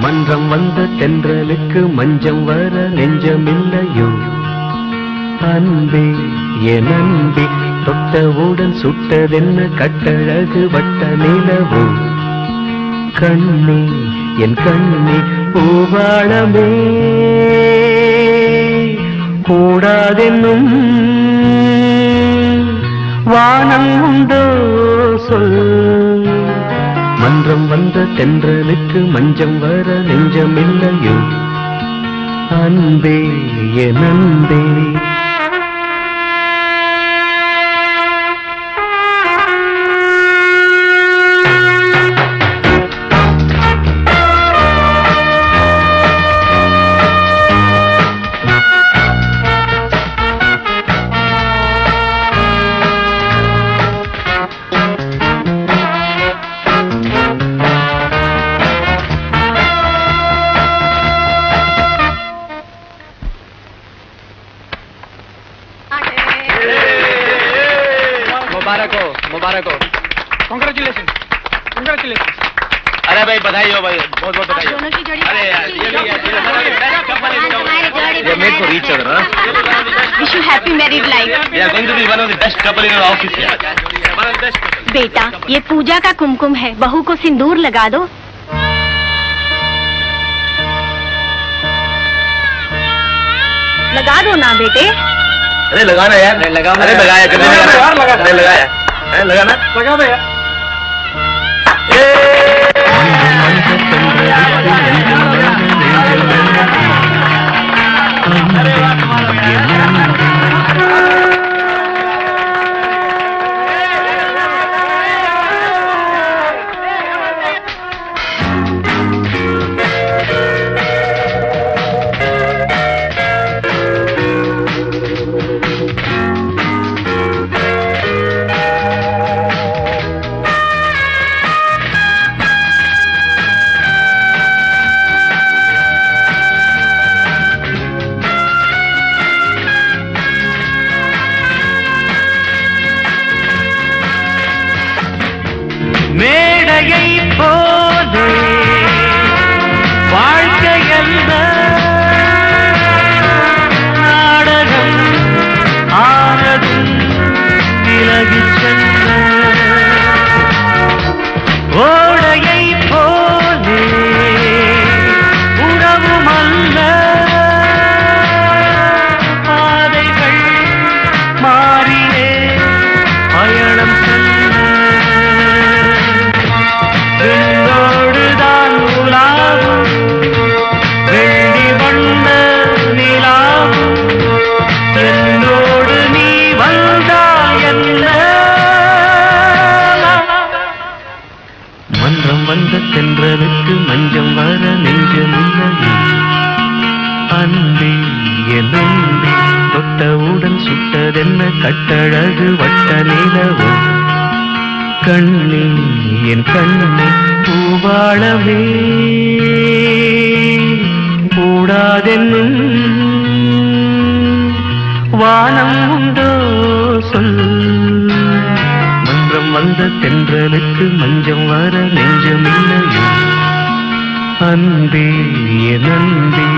மன்றம் வந்த தென்றலுக்கு மஞ்சம் வர நெஞ்சமில்லையோ? அன்பே என் அன்பே. தொட்டவுடன் சுட்டதென்ன கட்டழகு வட்ட நிலவு? கண்ணே என் கண்ணே பூவாளமே. கூடாதென்னும் வானம் உண்டோ? சொல். மன்றம் வந்த தென்றலுக்கு மஞ்சம் வர நெஞ்சமில்லையோ? அன்பே என் அன்பே. मुबारक हो मुबारक हो। कॉन्ग्रेचुलेशन कॉन्ग्रेचुलेशन अरे भाई बधाई हो भाई। बहुत बहुत बधाई अरे यार for each other wish you happy married life we are going to be one of the best couple in office बेटा ये पूजा का कुमकुम है। बहू को सिंदूर लगा दो। लगा दो ना बेटे। अरे लगाना यार लगा अरे लगाया कर लगाया लगा अरे लगाया है लगाना लगा दो यार மேடையை போலே மன்றம் வந்த தென்றலுக்கு மஞ்சம் வர நெஞ்சமில்லையே. அன்பே என் அன்பே தொட்டவுடன் சுட்டதென்ன கட்டழகு வட்ட நிலவோ? கண்ணே என் கண்ணே பூவாளமே கூடாதென்னும் வானம் தென்றலுக்கு மஞ்சம் வர நெஞ்சமில்லையோ? அன்பே என் அன்பே